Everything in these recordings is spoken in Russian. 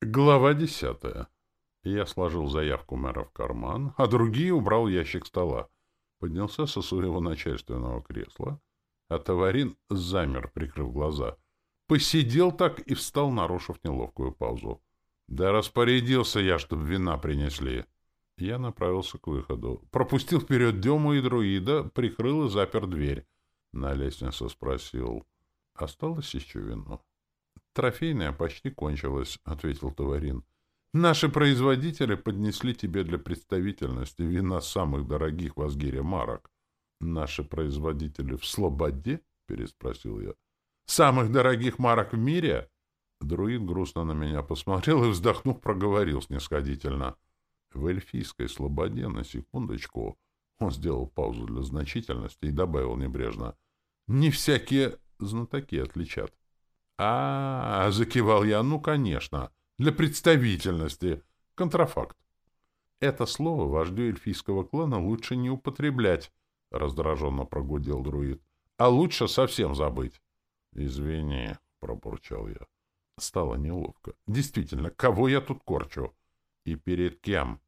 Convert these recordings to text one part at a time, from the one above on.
Глава десятая. Я сложил заявку мэра в карман, а другие убрал ящик стола. Поднялся со своего начальственного кресла, а товарин замер, прикрыв глаза. Посидел так и встал, нарушив неловкую паузу. Да распорядился я, чтобы вина принесли. Я направился к выходу. Пропустил вперед Дему и друида, прикрыл и запер дверь. На лестнице спросил, осталось еще вино? Трофейная почти кончилась, — ответил Товарин. Наши производители поднесли тебе для представительности вина самых дорогих в Азгире марок. Наши производители в Слободе? — переспросил я. Самых дорогих марок в мире? Друид грустно на меня посмотрел и, вздохнув, проговорил снисходительно. В эльфийской Слободе, на секундочку, он сделал паузу для значительности и добавил небрежно. Не всякие знатоки отличат. А, закивал я, ну, конечно, для представительности. Контрафакт. Это слово вождю эльфийского клана лучше не употреблять, раздраженно прогудел друид. А лучше совсем забыть. Извини, пробурчал я. Стало неловко. Действительно, кого я тут корчу? И перед кем?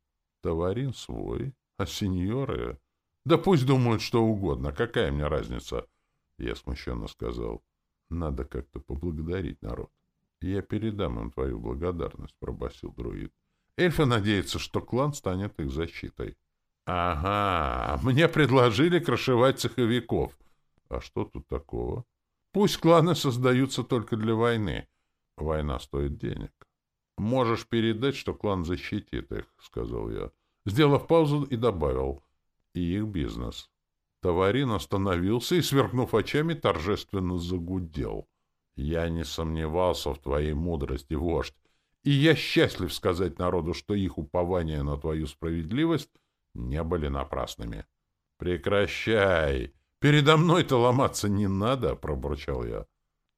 Товарин свой, а сеньоры... Да пусть думают что угодно, какая мне разница? Я смущенно сказал. Надо как-то поблагодарить народ. Я передам им твою благодарность, — пробасил друид. Эльфы надеются, что клан станет их защитой. Ага, мне предложили крышевать цеховиков. А что тут такого? Пусть кланы создаются только для войны. Война стоит денег. Можешь передать, что клан защитит их, — сказал я. Сделав паузу и добавил. И их бизнес. Товарин остановился и, сверкнув очами, торжественно загудел. «Я не сомневался в твоей мудрости, вождь, и я счастлив сказать народу, что их упования на твою справедливость не были напрасными». «Прекращай! Передо мной-то ломаться не надо!» — пробурчал я.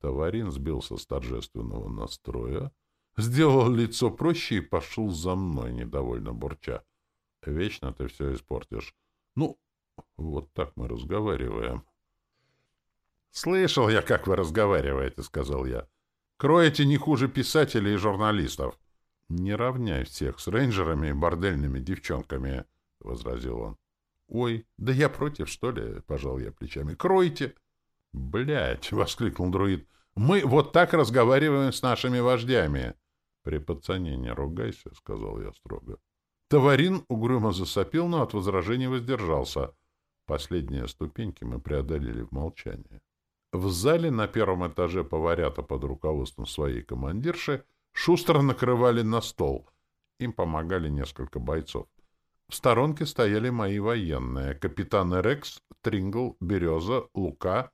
Товарин сбился с торжественного настроя, сделал лицо проще и пошел за мной, недовольно бурча. «Вечно ты все испортишь. Ну, вот так мы разговариваем. «Слышал я, как вы разговариваете», — сказал я. «Кроете не хуже писателей и журналистов». «Не равняй всех с рейнджерами и бордельными девчонками», — возразил он. «Ой, да я против, что ли?» — пожал я плечами. «Кройте!» «Блядь!» — воскликнул друид. «Мы вот так разговариваем с нашими вождями!» «При пацане не ругайся», — сказал я строго. Товарин угрюмо засопил, но от возражений воздержался. Последние ступеньки мы преодолели в молчании. В зале на первом этаже поварята под руководством своей командирши шустро накрывали на стол. Им помогали несколько бойцов. В сторонке стояли мои военные, капитаны Рекс, Трингл, Береза, Лука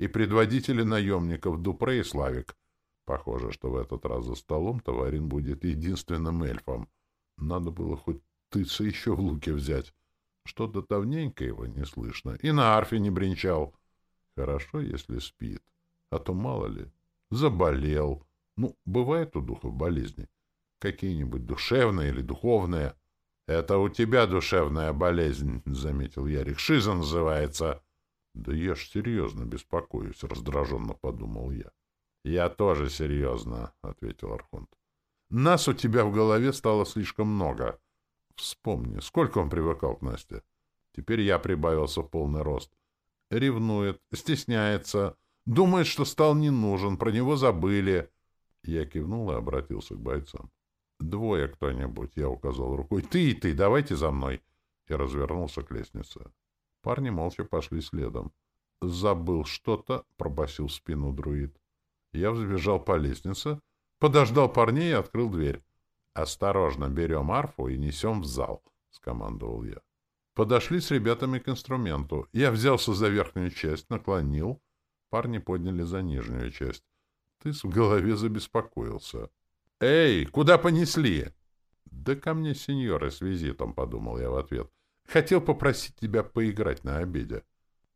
и предводители наемников Дупре и Славик. Похоже, что в этот раз за столом Товарин будет единственным эльфом. Надо было хоть тыца еще в луке взять. Что-то давненько его не слышно. И на арфе не бренчал. Хорошо, если спит. А то, мало ли, заболел. Ну, бывает у духов болезни. Какие-нибудь душевные или духовные. Это у тебя душевная болезнь, — заметил Ярик. Шиза называется. Да я ж серьезно беспокоюсь, — раздраженно подумал я. Я тоже серьезно, — ответил Архонт. Нас у тебя в голове стало слишком много. — Вспомни, сколько он привыкал к Насте. Теперь я прибавился в полный рост. Ревнует, стесняется, думает, что стал не нужен, про него забыли. Я кивнул и обратился к бойцам. «Двое кто-нибудь», — я указал рукой. «Ты и ты, давайте за мной!» И развернулся к лестнице. Парни молча пошли следом. «Забыл что-то», — пробасил спину друид. Я взбежал по лестнице, подождал парней и открыл дверь. «Осторожно, берем арфу и несем в зал», — скомандовал я. Подошли с ребятами к инструменту. Я взялся за верхнюю часть, наклонил. Парни подняли за нижнюю часть. Тыс в голове забеспокоился. «Эй, куда понесли?» «Да ко мне сеньоры с визитом», — подумал я в ответ. «Хотел попросить тебя поиграть на обеде».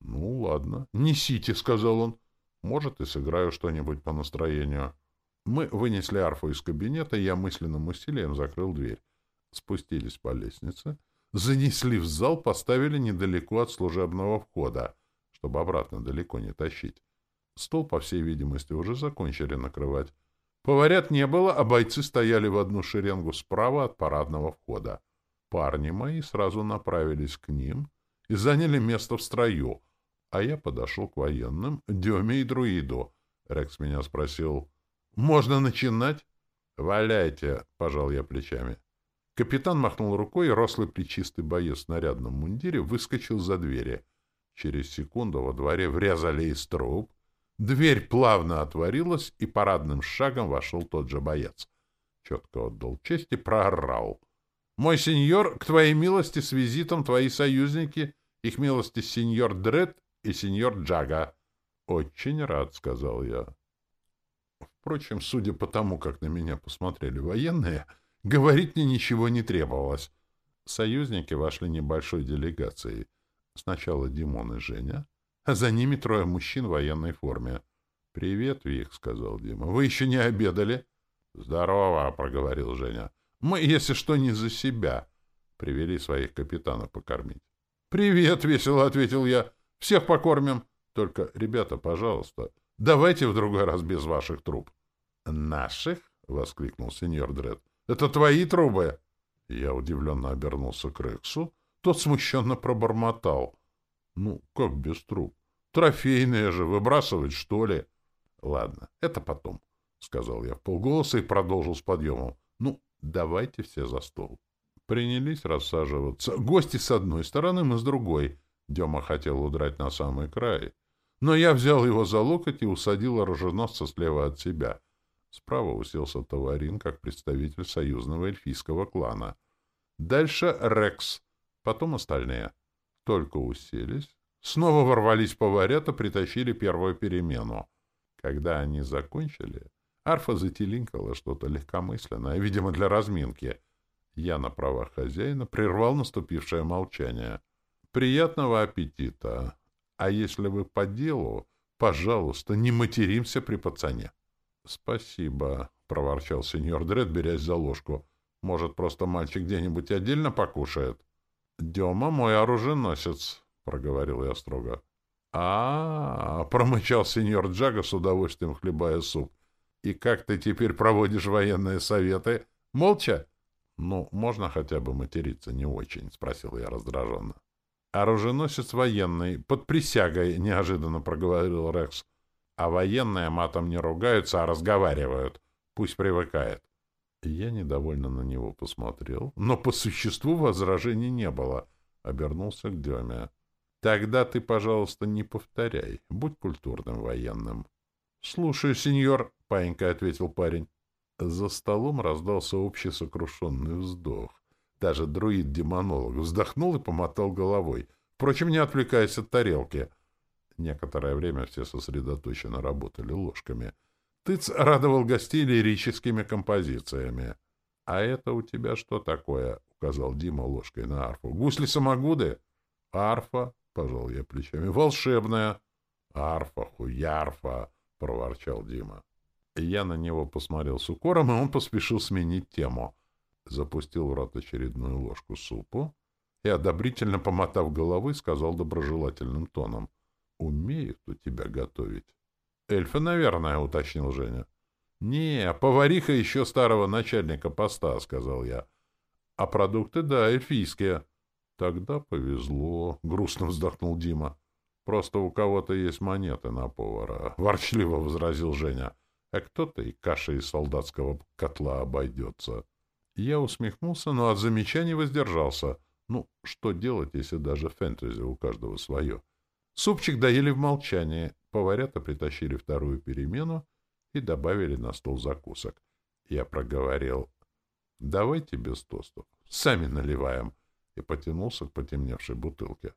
«Ну, ладно. Несите», — сказал он. «Может, и сыграю что-нибудь по настроению». Мы вынесли арфу из кабинета, я мысленным усилием закрыл дверь. Спустились по лестнице, занесли в зал, поставили недалеко от служебного входа, чтобы обратно далеко не тащить. Стол, по всей видимости, уже закончили накрывать. Поварят не было, а бойцы стояли в одну шеренгу справа от парадного входа. Парни мои сразу направились к ним и заняли место в строю, а я подошел к военным, Деме и Друиду. Рекс меня спросил, «Можно начинать?» «Валяйте», — пожал я плечами. Капитан махнул рукой, и рослый плечистый боец в нарядном мундире выскочил за двери. Через секунду во дворе врезали из труб, дверь плавно отворилась, и парадным шагом вошел тот же боец. Четко отдал честь и проорал. «Мой сеньор, к твоей милости с визитом твои союзники, их милости сеньор Дред и сеньор Джага». «Очень рад», — сказал я. Впрочем, судя по тому, как на меня посмотрели военные, говорить мне ничего не требовалось. Союзники вошли небольшой делегацией. Сначала Димон и Женя, а за ними трое мужчин в военной форме. «Привет, Вик», — сказал Дима. «Вы еще не обедали?» «Здорово», — проговорил Женя. «Мы, если что, не за себя». Привели своих капитанов покормить. «Привет», — весело ответил я. «Всех покормим. Только, ребята, пожалуйста, давайте в другой раз без ваших труб». «Наших?» — воскликнул сеньор Дред. «Это твои трубы?» Я удивленно обернулся к Рексу, тот смущенно пробормотал. Ну, как без труб? Трофейные же, выбрасывать, что ли? Ладно, это потом, — сказал я в полголоса и продолжил с подъемом. Ну, давайте все за стол. Принялись рассаживаться. Гости с одной стороны, мы с другой. Дема хотел удрать на самый край. Но я взял его за локоть и усадил оруженосца слева от себя. Справа уселся Таварин, как представитель союзного эльфийского клана. Дальше Рекс, Потом остальные. Только уселись. Снова ворвались поварята, притащили первую перемену. Когда они закончили, арфа зателинкала что-то легкомысленное, видимо, для разминки. Я на правах хозяина прервал наступившее молчание. «Приятного аппетита! А если вы по делу, пожалуйста, не материмся при пацане!» «Спасибо», — проворчал сеньор Дред, берясь за ложку. «Может, просто мальчик где-нибудь отдельно покушает?» — Дема мой оруженосец, — проговорил я строго. А — А, промычал сеньор Джага с удовольствием хлебая суп. — И как ты теперь проводишь военные советы? Молча? — Ну, можно хотя бы материться не очень, — спросил я раздраженно. — Оруженосец военный, под присягой, — неожиданно проговорил Рекс. — А военные матом не ругаются, а разговаривают. Пусть привыкает. Я недовольно на него посмотрел, но по существу возражений не было. Обернулся к Деме. «Тогда ты, пожалуйста, не повторяй. Будь культурным военным». «Слушаю, сеньор», — паинька ответил парень. За столом раздался общий сокрушенный вздох. Даже друид-демонолог вздохнул и помотал головой, впрочем, не отвлекаясь от тарелки. Некоторое время все сосредоточенно работали ложками — Тыц радовал гостей лирическими композициями. — А это у тебя что такое? — указал Дима ложкой на арфу. — Гусли-самогуды? — Арфа, — пожал я плечами. — Волшебная. — Арфа, хуярфа, — проворчал Дима. Я на него посмотрел с укором, и он поспешил сменить тему. Запустил в рот очередную ложку супу и, одобрительно помотав головой, сказал доброжелательным тоном. — Умеют у тебя готовить. Эльфа, наверное, уточнил Женя. Не, повариха еще старого начальника поста, сказал я. А продукты, да, эльфийские. Тогда повезло, грустно вздохнул Дима. Просто у кого-то есть монеты на повара, ворчливо возразил Женя. А кто-то и кашей из солдатского котла обойдется. Я усмехнулся, но от замечаний воздержался. Ну, что делать, если даже фэнтези у каждого свое? Супчик доели в молчании. Поварята притащили вторую перемену и добавили на стол закусок. Я проговорил, давайте без тостов, сами наливаем, и потянулся к потемневшей бутылке.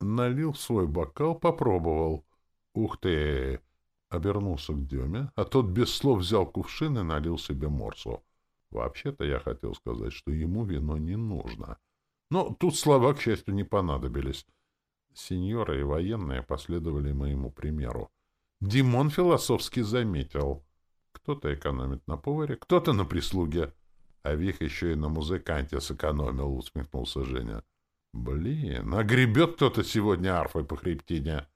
Налил свой бокал, попробовал. Ух ты! Обернулся к Деме, а тот без слов взял кувшин и налил себе морсу. Вообще-то я хотел сказать, что ему вино не нужно. Но тут слова, к счастью, не понадобились. Сеньоры и военные последовали моему примеру. Димон философски заметил. Кто-то экономит на поваре, кто-то на прислуге. А Вих еще и на музыканте сэкономил, усмехнулся Женя. Блин, а гребет кто-то сегодня арфой по хребтине.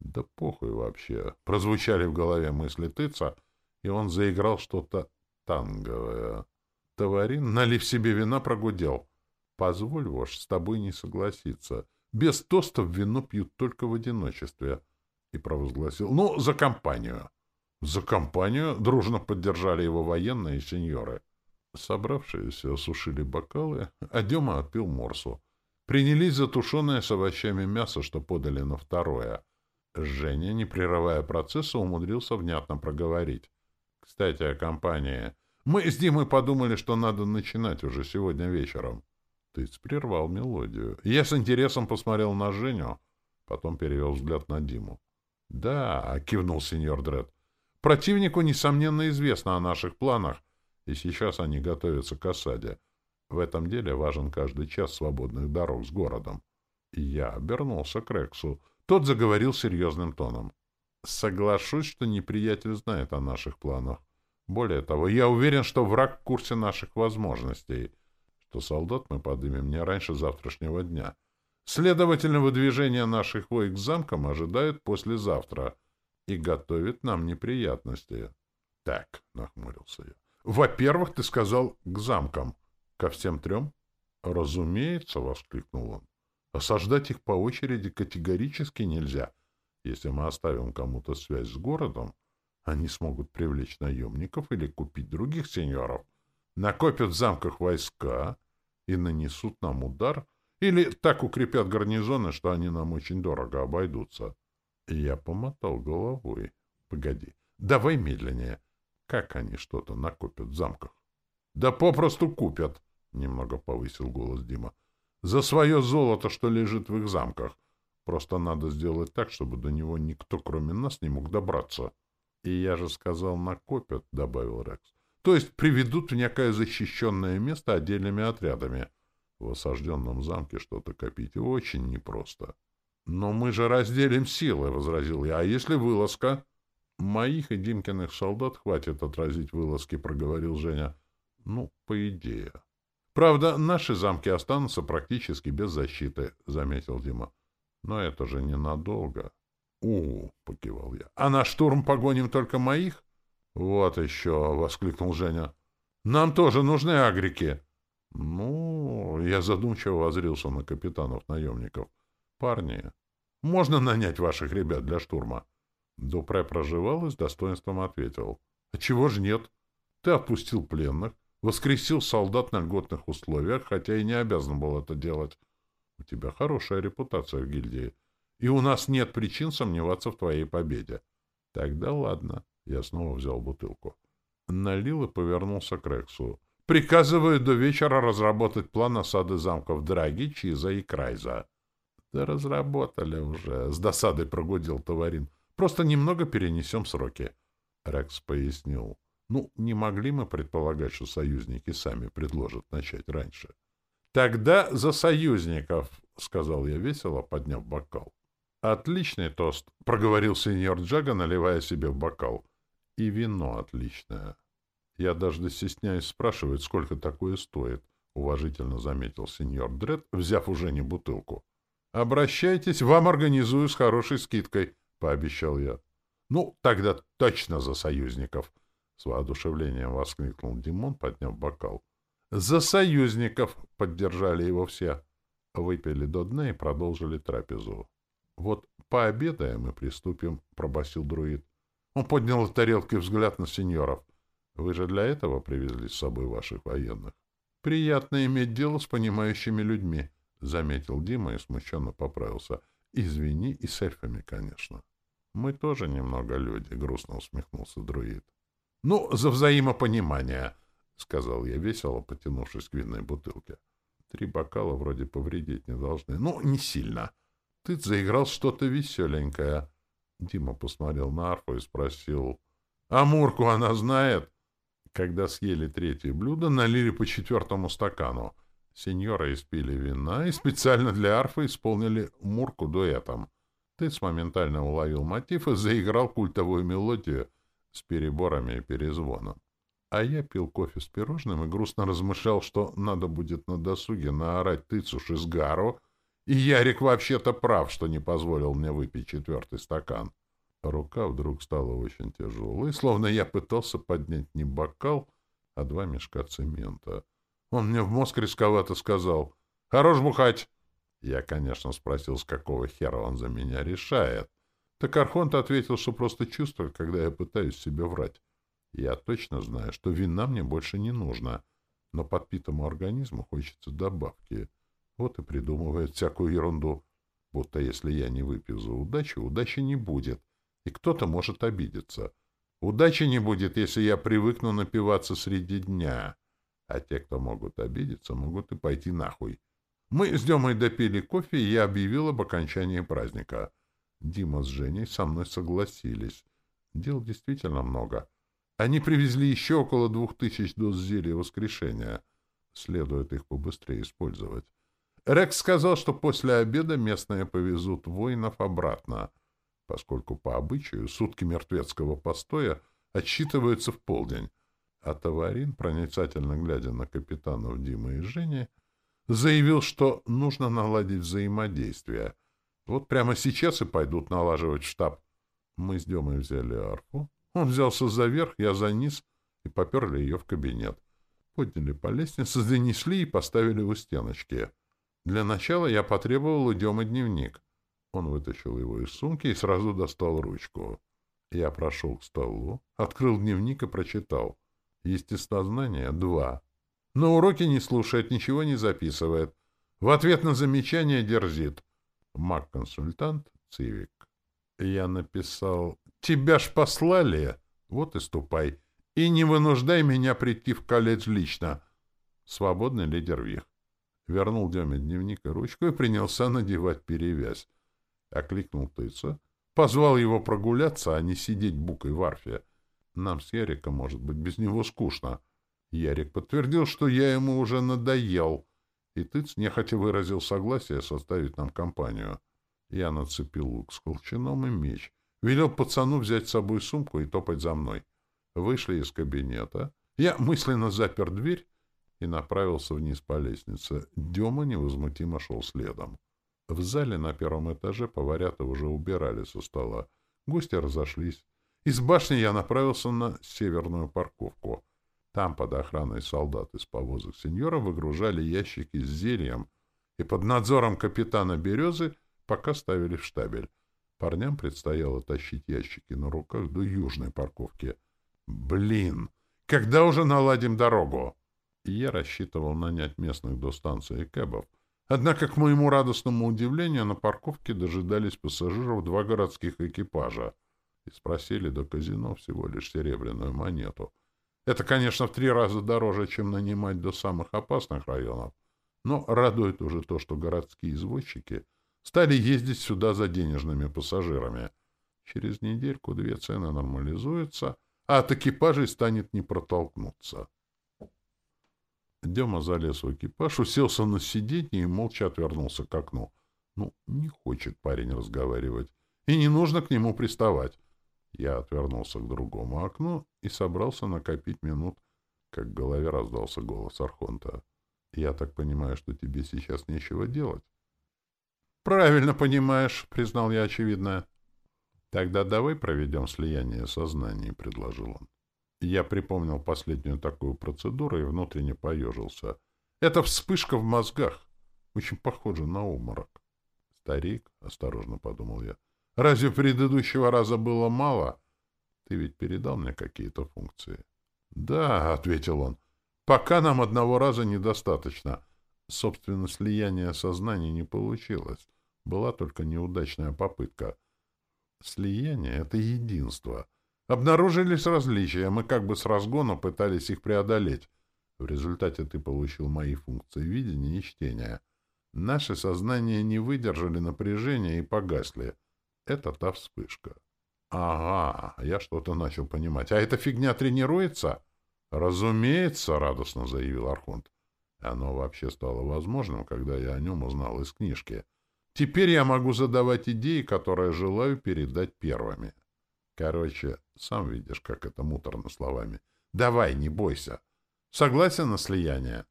Да похуй вообще. Прозвучали в голове мысли тыца, и он заиграл что-то танговое. Товарин, налив себе вина, прогудел. Позволь, вождь, с тобой не согласиться. Без тостов вино пьют только в одиночестве. И провозгласил. Ну, за компанию. За компанию дружно поддержали его военные и сеньоры. Собравшиеся осушили бокалы, а Дема отпил морсу. Принялись за тушеное с овощами мясо, что подали на второе. Женя, не прерывая процесса, умудрился внятно проговорить. Кстати, о компании. Мы с Димой подумали, что надо начинать уже сегодня вечером. Ты прервал мелодию. Я с интересом посмотрел на Женю, потом перевел взгляд на Диму. — Да, — кивнул сеньор Дред. — Противнику, несомненно, известно о наших планах, и сейчас они готовятся к осаде. В этом деле важен каждый час свободных дорог с городом. И я обернулся к Рексу. Тот заговорил серьезным тоном. Соглашусь, что неприятель знает о наших планах. Более того, я уверен, что враг в курсе наших возможностей, что солдат мы подымем не раньше завтрашнего дня. Следовательно, выдвижение наших войск к замкам ожидают послезавтра и готовит нам неприятности. — Так, — нахмурился я. — Во-первых, ты сказал «к замкам». Ко всем трем? — Разумеется, — воскликнул он. — Осаждать их по очереди категорически нельзя — если мы оставим кому-то связь с городом, они смогут привлечь наемников или купить других сеньоров, накопят в замках войска и нанесут нам удар, или так укрепят гарнизоны, что они нам очень дорого обойдутся. Я помотал головой. Погоди, давай медленнее. Как они что-то накопят в замках? Да попросту купят, немного повысил голос Дима. За свое золото, что лежит в их замках — Просто надо сделать так, чтобы до него никто, кроме нас, не мог добраться. — И я же сказал, накопят, — добавил Рекс. — То есть приведут в некое защищенное место отдельными отрядами. В осажденном замке что-то копить очень непросто. — Но мы же разделим силы, — возразил я. — А если вылазка? — Моих и Димкиных солдат хватит отразить вылазки, — проговорил Женя. — Ну, по идее. — Правда, наши замки останутся практически без защиты, — заметил Дима. Но это же ненадолго. — У, — покивал я. — А на штурм погоним только моих? — Вот еще, — воскликнул Женя. — Нам тоже нужны агрики. — Ну, я задумчиво возрился на капитанов-наемников. — Парни, можно нанять ваших ребят для штурма? Дупре проживал и с достоинством ответил. — А чего же нет? Ты отпустил пленных, воскресил солдат на льготных условиях, хотя и не обязан был это делать. У тебя хорошая репутация в гильдии, и у нас нет причин сомневаться в твоей победе. Тогда ладно. Я снова взял бутылку. Налил и повернулся к Рексу. Приказываю до вечера разработать план осады замков Драги, Чиза и Крайза. Да разработали уже, с досадой прогудел Товарин. Просто немного перенесем сроки. Рекс пояснил. Ну, не могли мы предполагать, что союзники сами предложат начать раньше. «Тогда за союзников», — сказал я весело, подняв бокал. «Отличный тост», — проговорил сеньор Джага, наливая себе в бокал. «И вино отличное». «Я даже стесняюсь спрашивать, сколько такое стоит», — уважительно заметил сеньор Дред, взяв уже не бутылку. «Обращайтесь, вам организую с хорошей скидкой», — пообещал я. «Ну, тогда точно за союзников», — с воодушевлением воскликнул Димон, подняв бокал. «За союзников!» — поддержали его все. Выпили до дна и продолжили трапезу. «Вот пообедаем и приступим», — пробасил друид. Он поднял от тарелки взгляд на сеньоров. «Вы же для этого привезли с собой ваших военных?» «Приятно иметь дело с понимающими людьми», — заметил Дима и смущенно поправился. «Извини, и с эльфами, конечно». «Мы тоже немного люди», — грустно усмехнулся друид. «Ну, за взаимопонимание», — сказал я весело, потянувшись к винной бутылке. Три бокала вроде повредить не должны. Ну, не сильно. Ты заиграл что-то веселенькое. Дима посмотрел на арфу и спросил. А Мурку она знает? Когда съели третье блюдо, налили по четвертому стакану. Сеньора испили вина и специально для арфы исполнили Мурку дуэтом. Тыц моментально уловил мотив и заиграл культовую мелодию с переборами и перезвоном. А я пил кофе с пирожным и грустно размышлял, что надо будет на досуге наорать тыцу шизгару, и Ярик вообще-то прав, что не позволил мне выпить четвертый стакан. Рука вдруг стала очень тяжелой, словно я пытался поднять не бокал, а два мешка цемента. Он мне в мозг рисковато сказал «Хорош бухать!» Я, конечно, спросил, с какого хера он за меня решает. Так Архонт ответил, что просто чувствует, когда я пытаюсь себе врать. Я точно знаю, что вина мне больше не нужно, но подпитому организму хочется добавки. Вот и придумывает всякую ерунду. Будто если я не выпью за удачу, удачи не будет, и кто-то может обидеться. Удачи не будет, если я привыкну напиваться среди дня. А те, кто могут обидеться, могут и пойти нахуй. Мы с Демой допили кофе, и я объявил об окончании праздника. Дима с Женей со мной согласились. Дел действительно много. Они привезли еще около двух тысяч доз зелья воскрешения. Следует их побыстрее использовать. Рекс сказал, что после обеда местные повезут воинов обратно, поскольку по обычаю сутки мертвецкого постоя отсчитываются в полдень. А Таварин, проницательно глядя на капитанов Димы и Жени, заявил, что нужно наладить взаимодействие. Вот прямо сейчас и пойдут налаживать штаб. Мы с Демой взяли арфу. Он взялся за верх, я за низ, и поперли ее в кабинет. Подняли по лестнице, занесли и поставили у стеночки. Для начала я потребовал у Демы дневник. Он вытащил его из сумки и сразу достал ручку. Я прошел к столу, открыл дневник и прочитал. Естествознание — два. На уроке не слушает, ничего не записывает. В ответ на замечание дерзит. Маг-консультант Цивик. Я написал «Тебя ж послали, вот и ступай, и не вынуждай меня прийти в колледж лично». Свободный лидер Вих. Вернул Деме дневник и ручку и принялся надевать перевязь. Окликнул тыца, позвал его прогуляться, а не сидеть букой в арфе. Нам с Яриком, может быть, без него скучно. Ярик подтвердил, что я ему уже надоел, и Тыц нехотя выразил согласие составить нам компанию. Я нацепил лук с колчаном и меч. Велел пацану взять с собой сумку и топать за мной. Вышли из кабинета. Я мысленно запер дверь и направился вниз по лестнице. Дема невозмутимо шел следом. В зале на первом этаже поварята уже убирали со стола. Гости разошлись. Из башни я направился на северную парковку. Там под охраной солдат из повозок сеньора выгружали ящики с зельем, и под надзором капитана Березы пока ставили в штабель. Парням предстояло тащить ящики на руках до южной парковки. Блин! Когда уже наладим дорогу? Я рассчитывал нанять местных до станции кэбов. Однако, к моему радостному удивлению, на парковке дожидались пассажиров два городских экипажа и спросили до казино всего лишь серебряную монету — это, конечно, в три раза дороже, чем нанимать до самых опасных районов, но радует уже то, что городские извозчики стали ездить сюда за денежными пассажирами. Через недельку две цены нормализуются, а от экипажей станет не протолкнуться. Дема залез в экипаж, уселся на сиденье и молча отвернулся к окну. Ну, не хочет парень разговаривать, и не нужно к нему приставать. Я отвернулся к другому окну и собрался накопить минут, как в голове раздался голос Архонта. «Я так понимаю, что тебе сейчас нечего делать?» «Правильно понимаешь», — признал я очевидное. «Тогда давай проведем слияние сознаний», — предложил он. Я припомнил последнюю такую процедуру и внутренне поежился. «Это вспышка в мозгах. Очень похоже на обморок». «Старик», — осторожно подумал я, — Разве предыдущего раза было мало? Ты ведь передал мне какие-то функции. — Да, — ответил он, — пока нам одного раза недостаточно. Собственно, слияние сознания не получилось. Была только неудачная попытка. Слияние — это единство. Обнаружились различия, мы как бы с разгона пытались их преодолеть. В результате ты получил мои функции видения и чтения. Наши сознания не выдержали напряжения и погасли. Это та вспышка. Ага, я что-то начал понимать. А эта фигня тренируется? Разумеется, радостно заявил Архонт. Оно вообще стало возможным, когда я о нем узнал из книжки. Теперь я могу задавать идеи, которые желаю передать первыми. Короче, сам видишь, как это муторно словами. Давай, не бойся. Согласен на слияние?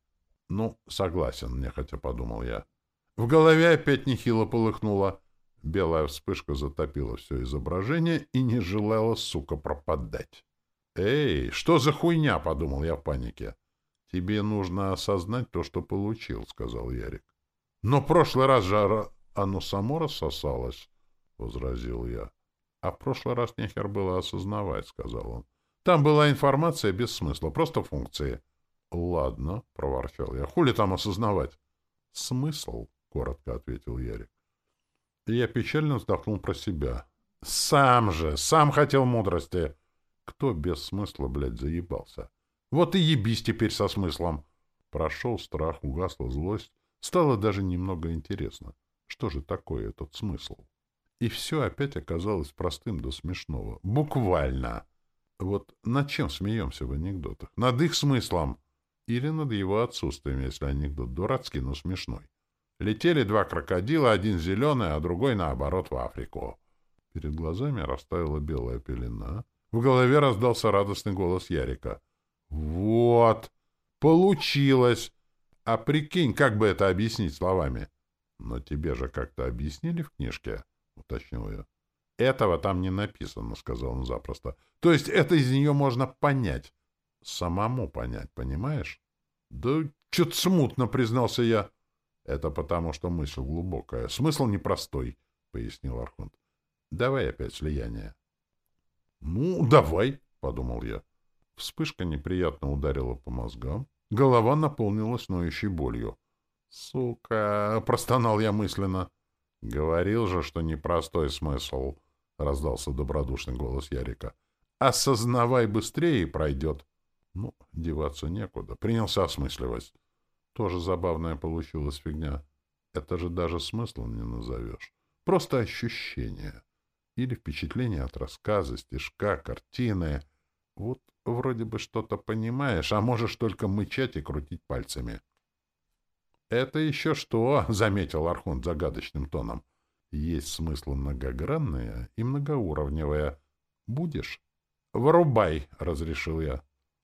Ну, согласен, нехотя подумал я. В голове опять нехило полыхнуло. Белая вспышка затопила все изображение и не желала, сука, пропадать. «Эй, что за хуйня?» — подумал я в панике. «Тебе нужно осознать то, что получил», — сказал Ярик. «Но прошлый раз же оно само рассосалось», — возразил я. «А в прошлый раз нехер было осознавать», — сказал он. «Там была информация без смысла, просто функции». «Ладно», — проворчал я. «Хули там осознавать?» «Смысл», — коротко ответил Ярик. Я печально вздохнул про себя. «Сам же! Сам хотел мудрости!» Кто без смысла, блядь, заебался? Вот и ебись теперь со смыслом. Прошел страх, угасла злость. Стало даже немного интересно. Что же такое этот смысл? И все опять оказалось простым до смешного. Буквально. Вот над чем смеемся в анекдотах? Над их смыслом. Или над его отсутствием, если анекдот дурацкий, но смешной. Летели два крокодила, один зеленый, а другой, наоборот, в Африку. Перед глазами растаяла белая пелена — в голове раздался радостный голос Ярика. «Вот! Получилось! А прикинь, как бы это объяснить словами?» «Но тебе же как-то объяснили в книжке?» — уточнил я. «Этого там не написано», — сказал он запросто. «То есть это из нее можно понять. Самому понять, понимаешь?» «Да что-то смутно», — признался я. «Это потому, что мысль глубокая. Смысл непростой», — пояснил Архонт. «Давай опять слияние». «Ну, давай», — подумал я. Вспышка неприятно ударила по мозгам. Голова наполнилась ноющей болью. «Сука!» — простонал я мысленно. «Говорил же, что непростой смысл», — раздался добродушный голос Ярика. «Осознавай быстрее и пройдет». Ну, деваться некуда. Принялся осмысливать. Тоже забавная получилась фигня. Это же даже смыслом не назовешь. Просто ощущение или впечатление от рассказа, стишка, картины. Вот вроде бы что-то понимаешь, а можешь только мычать и крутить пальцами. — Это еще что? — заметил Архонт загадочным тоном. — Есть смысл многогранное и многоуровневое. Будешь? — Вырубай, — разрешил я.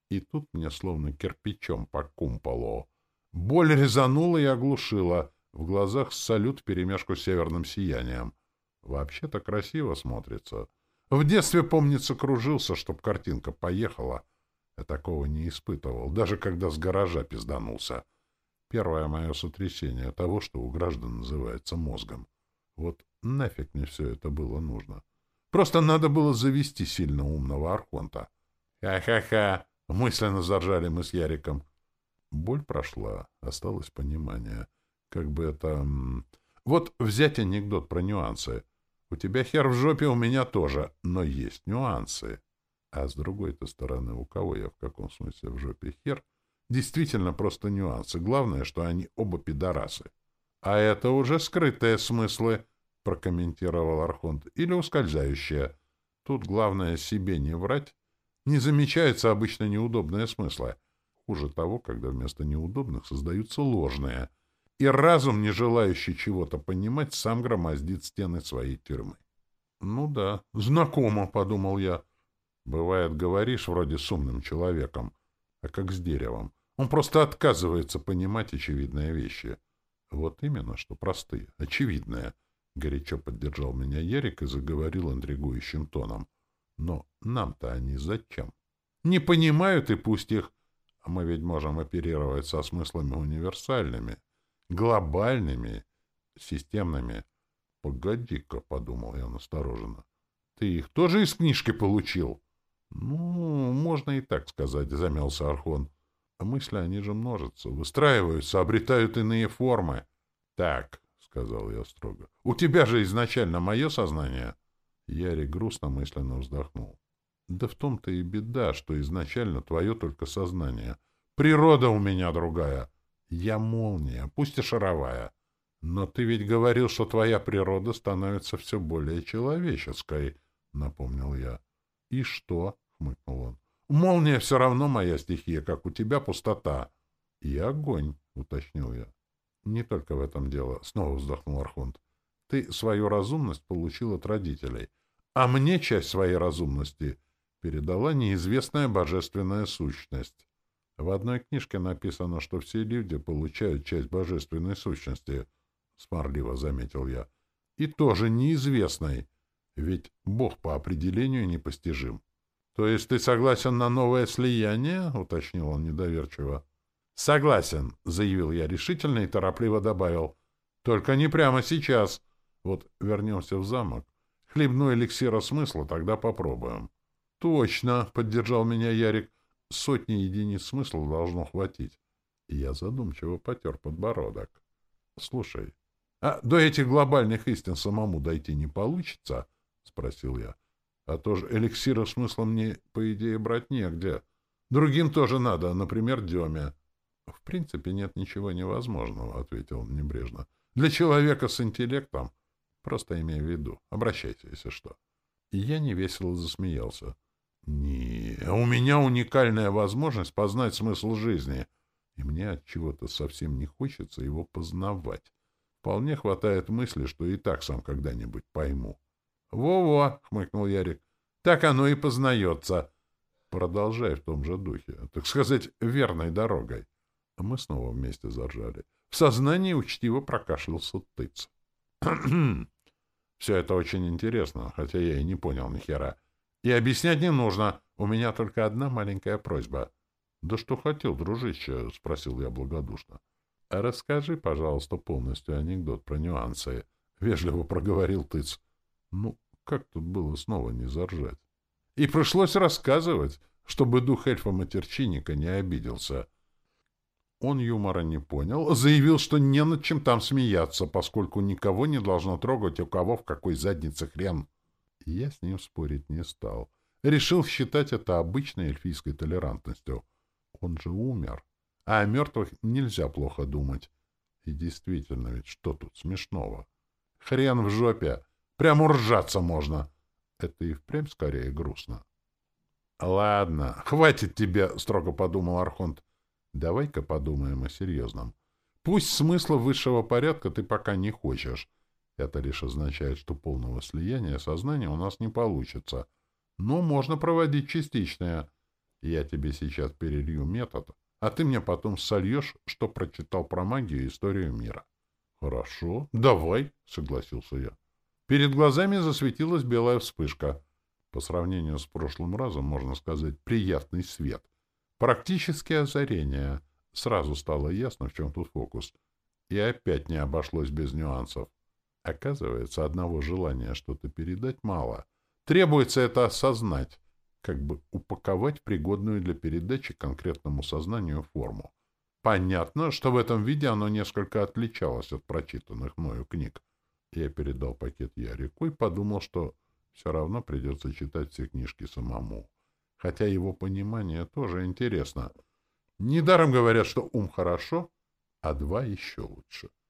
И тут мне словно кирпичом по кумполу. Боль резанула и оглушила. В глазах салют вперемешку с северным сиянием. — Вообще-то красиво смотрится. В детстве, помнится, кружился, чтоб картинка поехала. Я такого не испытывал, даже когда с гаража пизданулся. Первое мое сотрясение того, что у граждан называется мозгом. Вот нафиг мне все это было нужно. Просто надо было завести сильно умного архонта. Ха-ха-ха! Мысленно заржали мы с Яриком. Боль прошла, осталось понимание. Как бы это... Вот взять анекдот про нюансы — у тебя хер в жопе, у меня тоже, но есть нюансы. А с другой-то стороны, у кого я в каком смысле в жопе хер, действительно просто нюансы. Главное, что они оба пидорасы. А это уже скрытые смыслы, прокомментировал Архонт, или ускользающие. Тут главное себе не врать. Не замечаются обычно неудобные смыслы. Хуже того, когда вместо неудобных создаются ложные — и разум, не желающий чего-то понимать, сам громоздит стены своей тюрьмы. «Ну да, знакомо», — подумал я. «Бывает, говоришь вроде с умным человеком, а как с деревом. Он просто отказывается понимать очевидные вещи. Вот именно, что простые, очевидные». Горячо поддержал меня Ерик и заговорил интригующим тоном. «Но нам-то они зачем? Не понимают и пусть их... А мы ведь можем оперировать со смыслами универсальными» глобальными, системными. — Погоди-ка, — подумал я настороженно, — ты их тоже из книжки получил? — Ну, можно и так сказать, — замялся Архон. — мысли, они же множатся, выстраиваются, обретают иные формы. — Так, — сказал я строго, — у тебя же изначально мое сознание. Ярик грустно мысленно вздохнул. — Да в том-то и беда, что изначально твое только сознание. Природа у меня другая. — я молния, пусть и шаровая. Но ты ведь говорил, что твоя природа становится все более человеческой, — напомнил я. — И что? — хмыкнул он. — Молния все равно моя стихия, как у тебя пустота. — И огонь, — уточнил я. — Не только в этом дело, — снова вздохнул Архонт. — Ты свою разумность получил от родителей, а мне часть своей разумности передала неизвестная божественная сущность. В одной книжке написано, что все люди получают часть божественной сущности, — сморливо заметил я. И тоже неизвестной, ведь Бог по определению непостижим. — То есть ты согласен на новое слияние? — уточнил он недоверчиво. — Согласен, — заявил я решительно и торопливо добавил. — Только не прямо сейчас. Вот вернемся в замок. Хлебну эликсира смысла, тогда попробуем. — Точно, — поддержал меня Ярик. — Сотни единиц смысла должно хватить. Я задумчиво потер подбородок. — Слушай, а до этих глобальных истин самому дойти не получится? — спросил я. — А то же эликсира смысла мне, по идее, брать негде. Другим тоже надо, например, Деме. — В принципе, нет ничего невозможного, — ответил он небрежно. — Для человека с интеллектом. Просто имей в виду. Обращайся, если что. И я невесело засмеялся. — Не, у меня уникальная возможность познать смысл жизни, и мне от чего-то совсем не хочется его познавать. Вполне хватает мысли, что и так сам когда-нибудь пойму. «Во — хмыкнул Ярик, — так оно и познается. Продолжай в том же духе, так сказать, верной дорогой. Мы снова вместе заржали. В сознании учтиво прокашлялся тыц. Все это очень интересно, хотя я и не понял ни хера. И объяснять не нужно. У меня только одна маленькая просьба. — Да что хотел, дружище? — спросил я благодушно. — Расскажи, пожалуйста, полностью анекдот про нюансы. — вежливо проговорил тыц. — Ну, как тут было снова не заржать? И пришлось рассказывать, чтобы дух эльфа-матерчинника не обиделся. Он юмора не понял, заявил, что не над чем там смеяться, поскольку никого не должно трогать, у кого в какой заднице хрен. Я с ним спорить не стал. Решил считать это обычной эльфийской толерантностью. Он же умер. А о мертвых нельзя плохо думать. И действительно, ведь что тут смешного? Хрен в жопе! Прямо ржаться можно! Это и впрямь скорее грустно. — Ладно, хватит тебе, — строго подумал Архонт. — Давай-ка подумаем о серьезном. Пусть смысла высшего порядка ты пока не хочешь. Это лишь означает, что полного слияния сознания у нас не получится. Но можно проводить частичное. Я тебе сейчас перелью метод, а ты мне потом сольешь, что прочитал про магию и историю мира. — Хорошо, давай, — согласился я. Перед глазами засветилась белая вспышка. По сравнению с прошлым разом, можно сказать, приятный свет. Практически озарение. Сразу стало ясно, в чем тут фокус. И опять не обошлось без нюансов. Оказывается, одного желания что-то передать мало. Требуется это осознать, как бы упаковать пригодную для передачи конкретному сознанию форму. Понятно, что в этом виде оно несколько отличалось от прочитанных мною книг. Я передал пакет Ярику и подумал, что все равно придется читать все книжки самому. Хотя его понимание тоже интересно. Недаром говорят, что ум хорошо, а два еще лучше. —